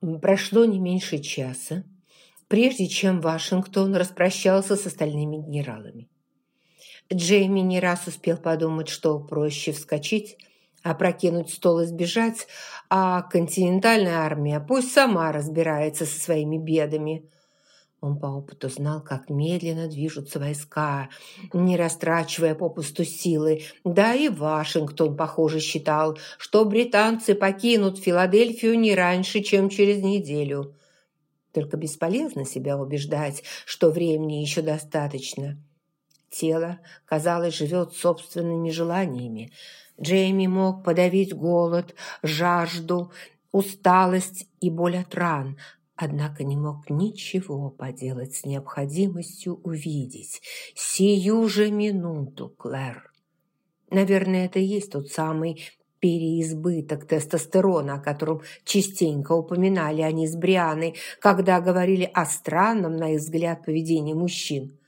Прошло не меньше часа, прежде чем Вашингтон распрощался с остальными генералами. Джейми не раз успел подумать, что проще вскочить, опрокинуть стол и сбежать, а континентальная армия пусть сама разбирается со своими бедами – он по опыту знал, как медленно движутся войска, не растрачивая попусту силы. Да и Вашингтон, похоже, считал, что британцы покинут Филадельфию не раньше, чем через неделю. Только бесполезно себя убеждать, что времени еще достаточно. Тело, казалось, живет собственными желаниями. Джейми мог подавить голод, жажду, усталость и боль от ран – однако не мог ничего поделать с необходимостью увидеть сию же минуту Клэр. Наверное, это и есть тот самый переизбыток тестостерона, о котором частенько упоминали они с Брианой, когда говорили о странном, на их взгляд, поведении мужчин.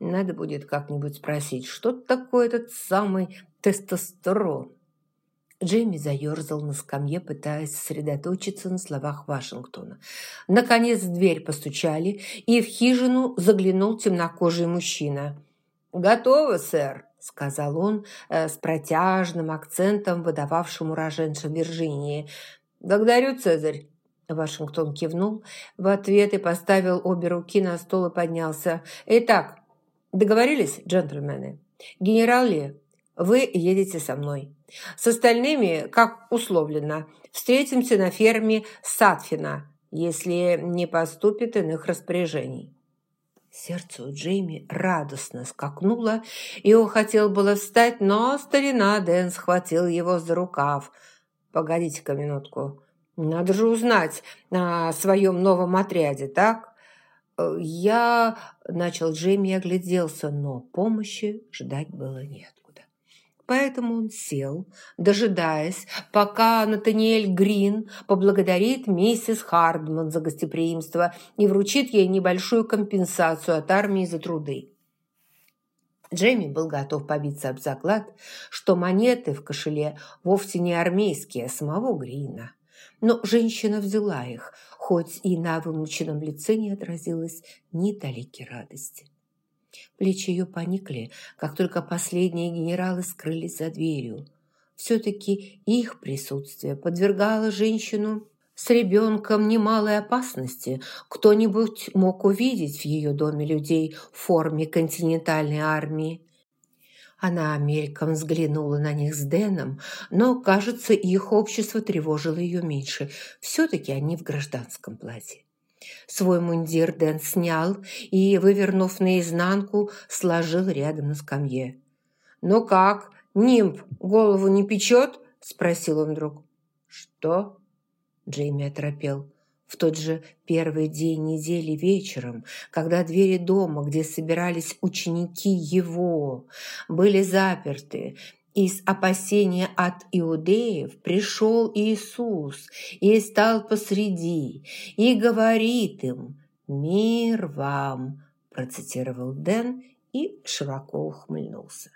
Надо будет как-нибудь спросить, что такое этот самый тестостерон? Джейми заерзал на скамье, пытаясь сосредоточиться на словах Вашингтона. Наконец в дверь постучали, и в хижину заглянул темнокожий мужчина. «Готово, сэр», – сказал он э, с протяжным акцентом, выдававшим уроженца Вирджинии. «Благодарю, Цезарь». Вашингтон кивнул в ответ и поставил обе руки на стол и поднялся. «Итак, договорились, джентльмены? Генерал Ли, вы едете со мной. С остальными, как условлено, встретимся на ферме Сатфина, если не поступит иных распоряжений». Сердце у Джейми радостно скакнуло, и он хотел было встать, но старина Дэн схватил его за рукав. «Погодите-ка минутку, надо же узнать о своем новом отряде, так?» «Я...» – начал Джейми и огляделся, но помощи ждать было нет. Поэтому он сел, дожидаясь, пока Натаниэль Грин поблагодарит миссис Хардман за гостеприимство и вручит ей небольшую компенсацию от армии за труды. Джейми был готов побиться об заклад, что монеты в кошеле вовсе не армейские, а самого Грина. Но женщина взяла их, хоть и на вымученном лице не отразилось ни талики радости. Плечи ее поникли, как только последние генералы скрылись за дверью. Все-таки их присутствие подвергало женщину с ребенком немалой опасности. Кто-нибудь мог увидеть в ее доме людей в форме континентальной армии. Она мельком взглянула на них с Дэном, но, кажется, их общество тревожило ее меньше. Все-таки они в гражданском платье. Свой мундир Дэн снял и, вывернув наизнанку, сложил рядом на скамье. «Ну как, нимб голову не печет?» – спросил он вдруг. «Что?» – Джейми оторопел. В тот же первый день недели вечером, когда двери дома, где собирались ученики его, были заперты, из опасения от иудеев пришел Иисус и стал посреди, и говорит им «Мир вам!» процитировал Дэн и широко ухмыльнулся.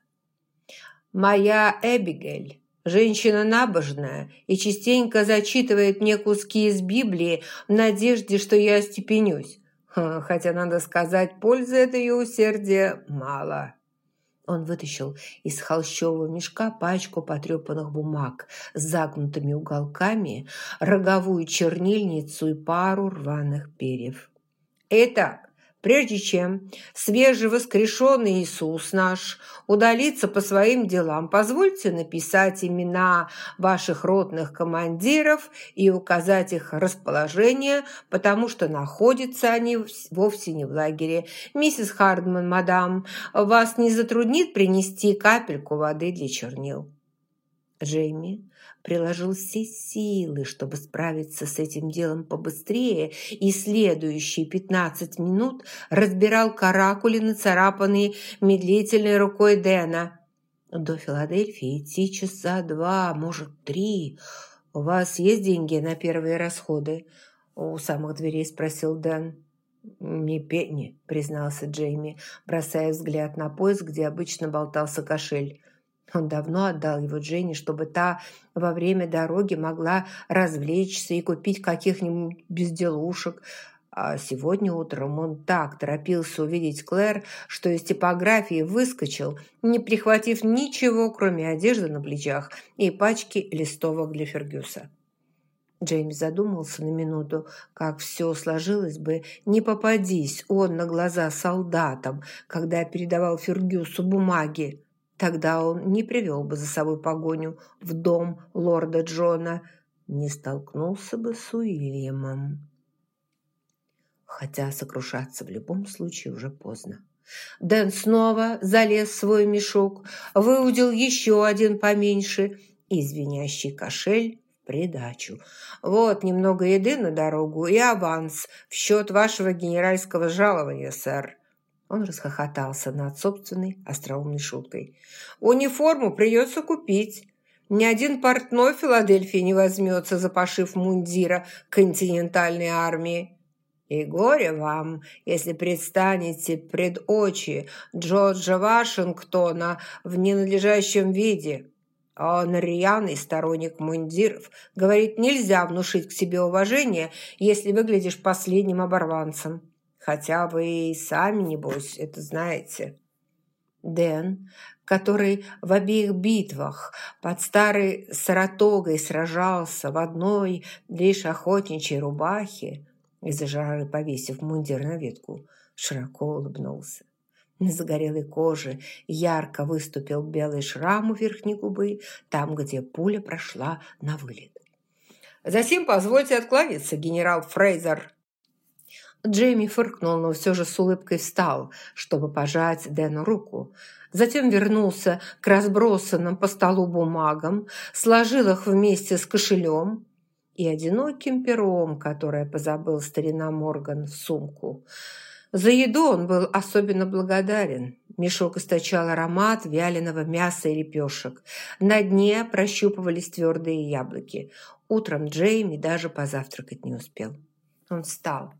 «Моя Эбигель, женщина набожная и частенько зачитывает мне куски из Библии в надежде, что я остепенюсь, хотя, надо сказать, пользы от ее усердия мало». Он вытащил из холщового мешка пачку потрепанных бумаг с загнутыми уголками, роговую чернильницу и пару рваных перьев. «Итак, прежде чем свежевоскрешенный Иисус наш удалится по своим делам, позвольте написать имена ваших ротных командиров и указать их расположение, потому что находятся они вовсе не в лагере. Миссис Хардман, мадам, вас не затруднит принести капельку воды для чернил?» Джейми приложил все силы, чтобы справиться с этим делом побыстрее, и следующие пятнадцать минут разбирал каракули, нацарапанные медлительной рукой Дэна. До Филадельфии идти часа два, может, три. «У вас есть деньги на первые расходы?» У самых дверей спросил Дэн. «Не пенни», признался Джейми, бросая взгляд на пояс, где обычно болтался кошель. Он давно отдал его Дженни, чтобы та во время дороги могла развлечься и купить каких-нибудь безделушек. А сегодня утром он так торопился увидеть Клэр, что из типографии выскочил, не прихватив ничего, кроме одежды на плечах и пачки листовок для Фергюса. Джеймс задумался на минуту, как все сложилось бы, не попадись он на глаза солдатам, когда передавал Фергюсу бумаги. Тогда он не привел бы за собой погоню в дом лорда Джона, не столкнулся бы с Уильямом. Хотя сокрушаться в любом случае уже поздно. Дэн снова залез в свой мешок, выудил еще один поменьше и звенящий кошель в придачу. «Вот немного еды на дорогу и аванс в счет вашего генеральского жалования, сэр». Он расхохотался над собственной остроумной шуткой. «Униформу придется купить. Ни один портной в Филадельфии не возьмется за пошив мундира континентальной армии. И горе вам, если предстанете пред очи Джорджа Вашингтона в ненадлежащем виде». Он рьяный сторонник мундиров. Говорит, нельзя внушить к себе уважение, если выглядишь последним оборванцем. Хотя вы и сами, небось, это знаете. Дэн, который в обеих битвах под старой Саратогой сражался в одной лишь охотничьей рубахе, из-за жары повесив мундир на ветку, широко улыбнулся. На загорелой коже ярко выступил белый шрам у верхней губы, там, где пуля прошла на вылет. «Затем позвольте откланяться, генерал Фрейзер», Джейми фыркнул, но все же с улыбкой встал, чтобы пожать Дэну руку. Затем вернулся к разбросанным по столу бумагам, сложил их вместе с кошелем и одиноким пером, которое позабыл старина Морган в сумку. За еду он был особенно благодарен. Мешок источал аромат вяленого мяса и лепешек. На дне прощупывались твердые яблоки. Утром Джейми даже позавтракать не успел. Он встал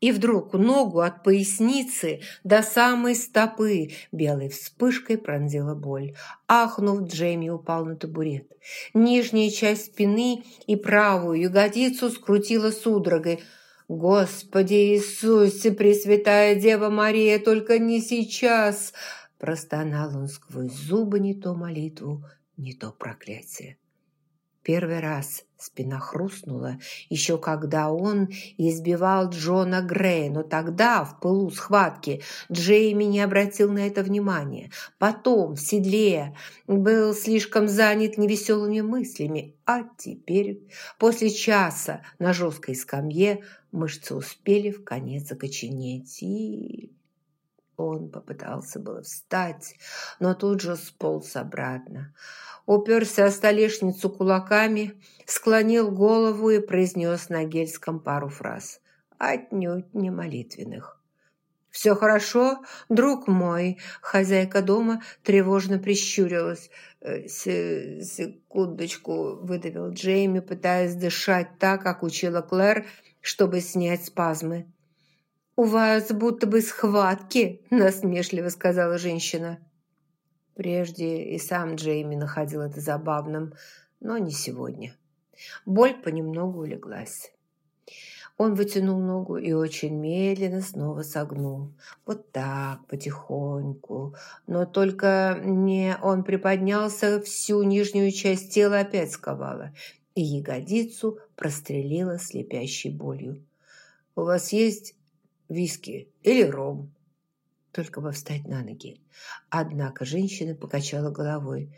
и вдруг ногу от поясницы до самой стопы белой вспышкой пронзила боль. Ахнув, Джейми упал на табурет. Нижняя часть спины и правую ягодицу скрутила судорогой. «Господи Иисусе, Пресвятая Дева Мария, только не сейчас!» Простонал он сквозь зубы не то молитву, не то проклятие. Первый раз спина хрустнула, еще когда он избивал Джона Грея, но тогда, в пылу схватки, Джейми не обратил на это внимания. Потом, в седле, был слишком занят невеселыми мыслями. А теперь, после часа на жесткой скамье, мышцы успели в конец закоченеть и... Он попытался было встать, но тут же сполз обратно уперся о столешницу кулаками, склонил голову и произнес на гельском пару фраз, отнюдь не молитвенных. «Все хорошо, друг мой?» Хозяйка дома тревожно прищурилась. «Э, «Секундочку», – выдавил Джейми, пытаясь дышать так, как учила Клэр, чтобы снять спазмы. «У вас будто бы схватки», – насмешливо сказала женщина. Прежде и сам Джейми находил это забавным, но не сегодня. Боль понемногу улеглась. Он вытянул ногу и очень медленно снова согнул. Вот так, потихоньку. Но только не он приподнялся, всю нижнюю часть тела опять сковала, и ягодицу прострелила слепящей болью. «У вас есть виски или ром?» Только бы встать на ноги. Однако женщина покачала головой.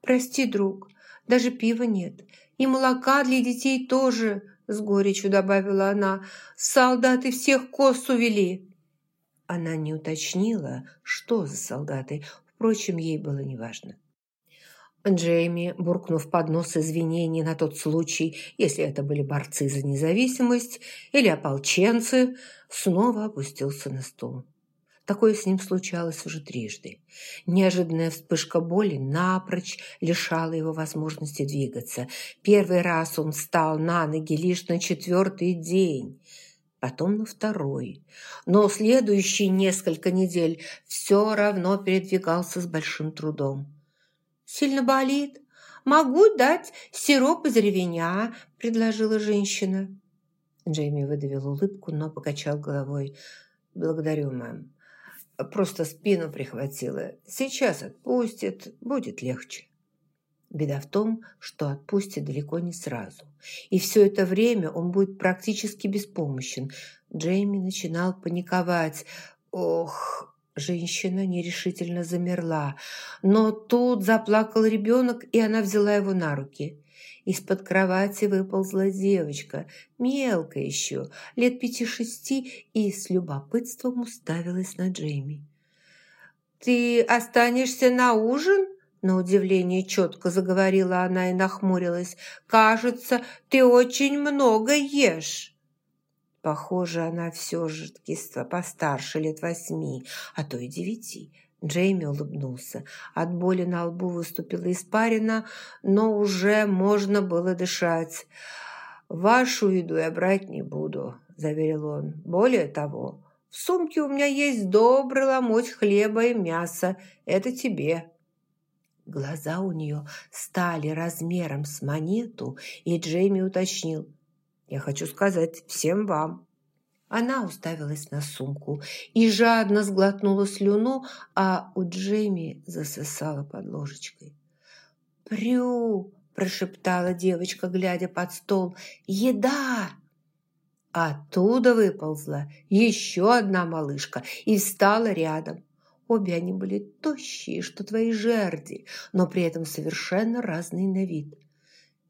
«Прости, друг, даже пива нет. И молока для детей тоже», – с горечью добавила она. «Солдаты всех кост увели». Она не уточнила, что за солдаты. Впрочем, ей было неважно. Джейми, буркнув под нос извинений на тот случай, если это были борцы за независимость или ополченцы, снова опустился на стул. Такое с ним случалось уже трижды. Неожиданная вспышка боли напрочь лишала его возможности двигаться. Первый раз он встал на ноги лишь на четвертый день, потом на второй. Но следующие несколько недель все равно передвигался с большим трудом. Сильно болит? Могу дать сироп из ревеня», – предложила женщина. Джейми выдавил улыбку, но покачал головой. «Благодарю, мэм. Просто спину прихватило. Сейчас отпустит, будет легче». Беда в том, что отпустит далеко не сразу. И все это время он будет практически беспомощен. Джейми начинал паниковать. «Ох, Женщина нерешительно замерла, но тут заплакал ребенок, и она взяла его на руки. Из-под кровати выползла девочка, мелкая еще, лет пяти-шести, и с любопытством уставилась на Джейми. «Ты останешься на ужин?» На удивление четко заговорила она и нахмурилась. «Кажется, ты очень много ешь». Похоже, она все же постарше, лет восьми, а то и девяти. Джейми улыбнулся. От боли на лбу выступила испарина, но уже можно было дышать. «Вашу еду я брать не буду», – заверил он. «Более того, в сумке у меня есть добрый ломоть хлеба и мяса. Это тебе». Глаза у нее стали размером с монету, и Джейми уточнил. Я хочу сказать всем вам». Она уставилась на сумку и жадно сглотнула слюну, а у Джейми засосала под ложечкой. «Прю!» – прошептала девочка, глядя под стол. «Еда!» Оттуда выползла еще одна малышка и встала рядом. Обе они были тощие, что твои жерди, но при этом совершенно разные на вид.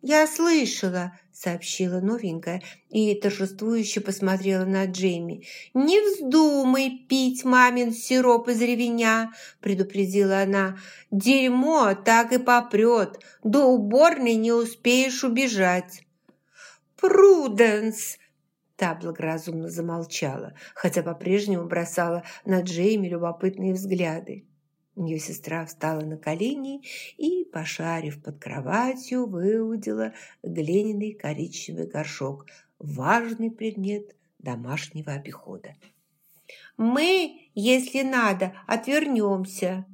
«Я слышала», – сообщила новенькая и торжествующе посмотрела на Джейми. «Не вздумай пить мамин сироп из ревеня», – предупредила она. «Дерьмо так и попрет. До уборной не успеешь убежать». «Пруденс!» Та благоразумно замолчала, хотя по-прежнему бросала на Джейми любопытные взгляды. Ее сестра встала на колени и, пошарив под кроватью, выудила глиняный коричневый горшок, важный предмет домашнего обихода. «Мы, если надо, отвернемся».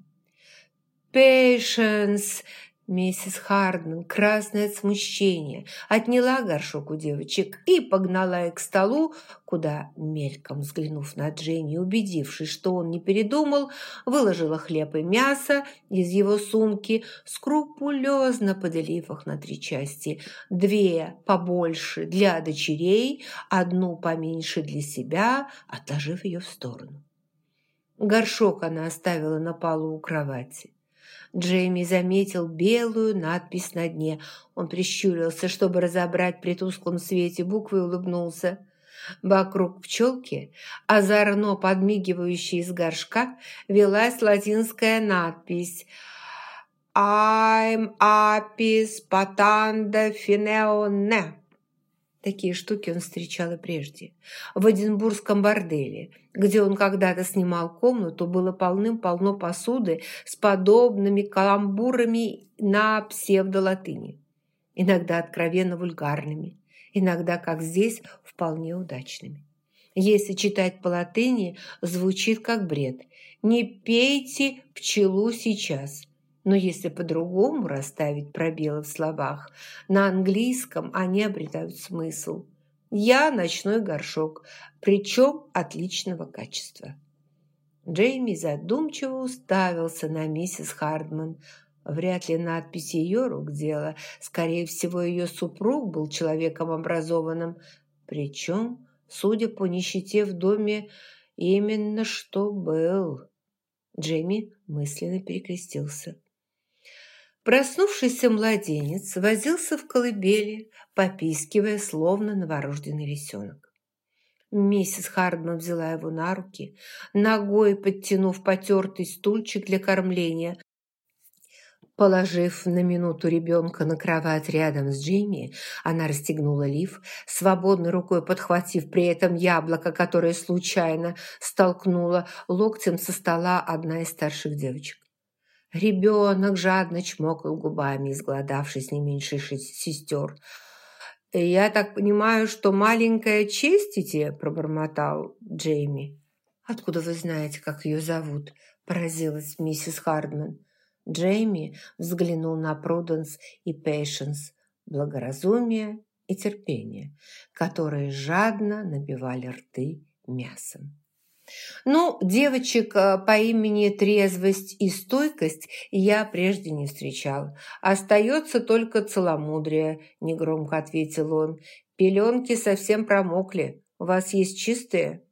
«Пейшенс!» Миссис Хардман, красная от смущения, отняла горшок у девочек и погнала их к столу, куда, мельком взглянув на Джейми, убедившись, что он не передумал, выложила хлеб и мясо из его сумки, скрупулезно поделив их на три части. Две побольше для дочерей, одну поменьше для себя, отложив ее в сторону. Горшок она оставила на полу у кровати. Джейми заметил белую надпись на дне. Он прищурился, чтобы разобрать при тусклом свете буквы и улыбнулся. Вокруг пчелки, озорно подмигивающей из горшка, велась латинская надпись «I'm apis patanda fineone». Такие штуки он встречал и прежде. В Эдинбургском борделе, где он когда-то снимал комнату, было полным-полно посуды с подобными каламбурами на псевдолатыни. Иногда откровенно вульгарными, иногда, как здесь, вполне удачными. Если читать по латыни, звучит как бред. «Не пейте пчелу сейчас», но если по-другому расставить пробелы в словах, на английском они обретают смысл. «Я ночной горшок, причем отличного качества». Джейми задумчиво уставился на миссис Хардман. Вряд ли надпись ее рук дело. Скорее всего, ее супруг был человеком образованным. Причем, судя по нищете в доме, именно что был. Джейми мысленно перекрестился. Проснувшийся младенец возился в колыбели, попискивая, словно новорожденный лисенок. Миссис Хардман взяла его на руки, ногой подтянув потертый стульчик для кормления. Положив на минуту ребенка на кровать рядом с Джимми, она расстегнула лиф, свободной рукой подхватив при этом яблоко, которое случайно столкнула локтем со стола одна из старших девочек. Ребенок жадно чмокал губами, изгладавшись не меньше сестер. «Я так понимаю, что маленькая честите?» – пробормотал Джейми. «Откуда вы знаете, как ее зовут?» – поразилась миссис Хардман. Джейми взглянул на Пруденс и Пейшенс, благоразумие и терпение, которые жадно набивали рты мясом. Ну, девочек э, по имени Трезвость и Стойкость я прежде не встречал. Остается только целомудрие, негромко ответил он. Пеленки совсем промокли. У вас есть чистые?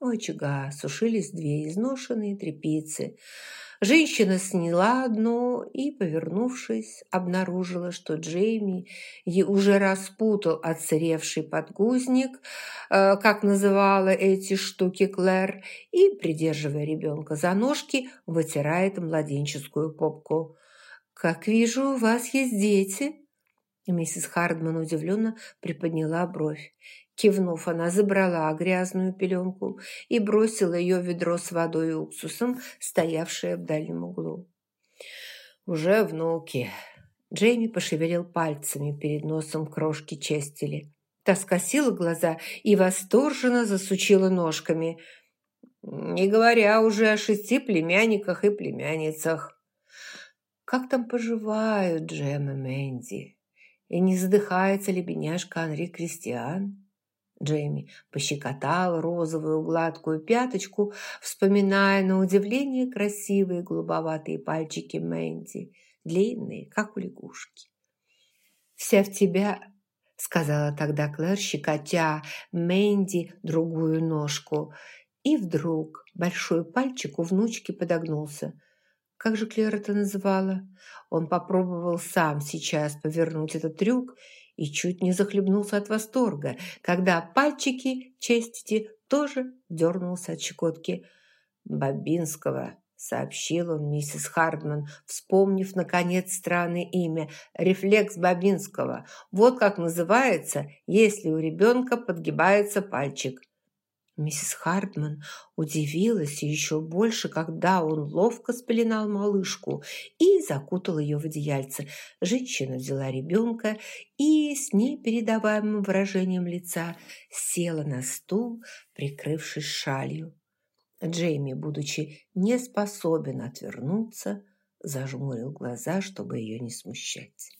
У очага сушились две изношенные тряпицы. Женщина сняла одну и, повернувшись, обнаружила, что Джейми ей уже распутал отсыревший подгузник, э, как называла эти штуки Клэр, и, придерживая ребенка за ножки, вытирает младенческую попку. «Как вижу, у вас есть дети?» Миссис Хардман удивленно приподняла бровь. Кивнув, она забрала грязную пеленку и бросила ее в ведро с водой и уксусом, стоявшее в дальнем углу. «Уже внуки!» Джейми пошевелил пальцами перед носом крошки честили. Та скосила глаза и восторженно засучила ножками, не говоря уже о шести племянниках и племянницах. «Как там поживают Джем и Мэнди? И не задыхается ли бедняжка Анри Кристиан?» Джейми пощекотал розовую гладкую пяточку, вспоминая на удивление красивые голубоватые пальчики Мэнди, длинные, как у лягушки. «Вся в тебя», — сказала тогда Клэр, щекотя Мэнди другую ножку. И вдруг большой пальчик у внучки подогнулся. Как же Клэр это называла? Он попробовал сам сейчас повернуть этот трюк и чуть не захлебнулся от восторга, когда пальчики честити тоже дернулся от щекотки. «Бабинского», — сообщил он миссис Хардман, вспомнив, наконец, странное имя. «Рефлекс Бабинского. Вот как называется, если у ребенка подгибается пальчик». Миссис Хартман удивилась еще больше, когда он ловко спеленал малышку и закутал ее в одеяльце. Женщина взяла ребенка и с непередаваемым выражением лица села на стул, прикрывшись шалью. Джейми, будучи не способен отвернуться, зажмурил глаза, чтобы ее не смущать.